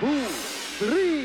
two, three,